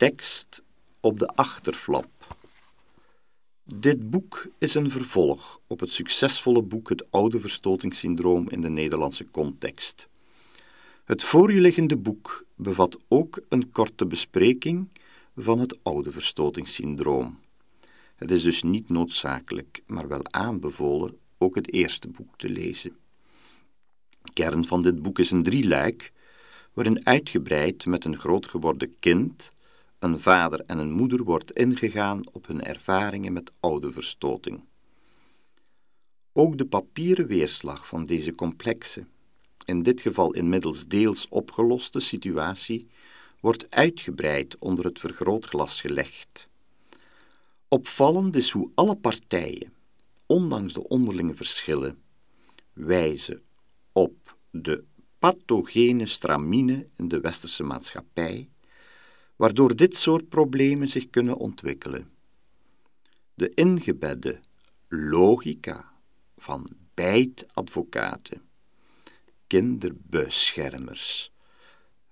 Tekst op de achterflap. Dit boek is een vervolg op het succesvolle boek Het Oude Verstotingssyndroom in de Nederlandse context. Het voorliggende boek bevat ook een korte bespreking van het oude verstotingssyndroom. Het is dus niet noodzakelijk, maar wel aanbevolen ook het eerste boek te lezen. Kern van dit boek is een drieluik, waarin uitgebreid met een groot geworden kind, een vader en een moeder wordt ingegaan op hun ervaringen met oude verstoting. Ook de papieren weerslag van deze complexe, in dit geval inmiddels deels opgeloste situatie, wordt uitgebreid onder het vergrootglas gelegd. Opvallend is hoe alle partijen, ondanks de onderlinge verschillen, wijzen op de pathogene stramine in de westerse maatschappij, waardoor dit soort problemen zich kunnen ontwikkelen. De ingebedde logica van bijtadvocaten, kinderbeschermers,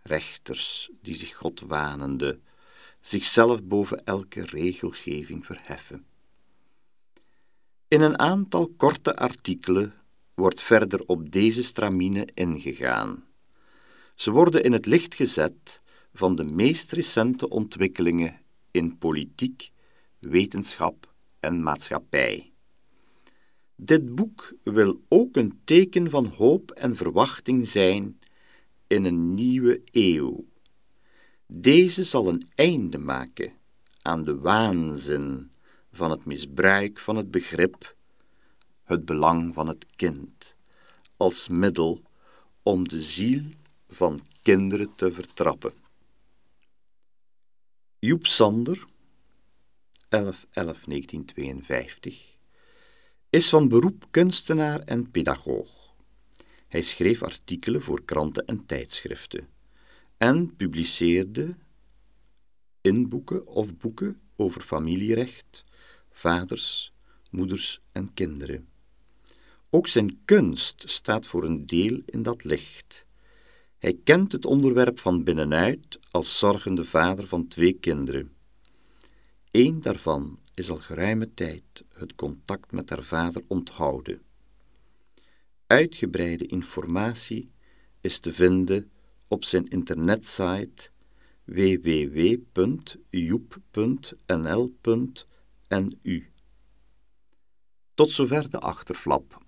rechters die zich God wanende, zichzelf boven elke regelgeving verheffen. In een aantal korte artikelen wordt verder op deze stramine ingegaan. Ze worden in het licht gezet van de meest recente ontwikkelingen in politiek, wetenschap en maatschappij. Dit boek wil ook een teken van hoop en verwachting zijn in een nieuwe eeuw. Deze zal een einde maken aan de waanzin van het misbruik van het begrip, het belang van het kind, als middel om de ziel van kinderen te vertrappen. Joep Sander, 11-11-1952, is van beroep kunstenaar en pedagoog. Hij schreef artikelen voor kranten en tijdschriften en publiceerde in boeken of boeken over familierecht, vaders, moeders en kinderen. Ook zijn kunst staat voor een deel in dat licht. Hij kent het onderwerp van binnenuit als zorgende vader van twee kinderen. Eén daarvan is al geruime tijd het contact met haar vader onthouden. Uitgebreide informatie is te vinden op zijn internetsite www.joep.nl.nu. Tot zover de achterflap.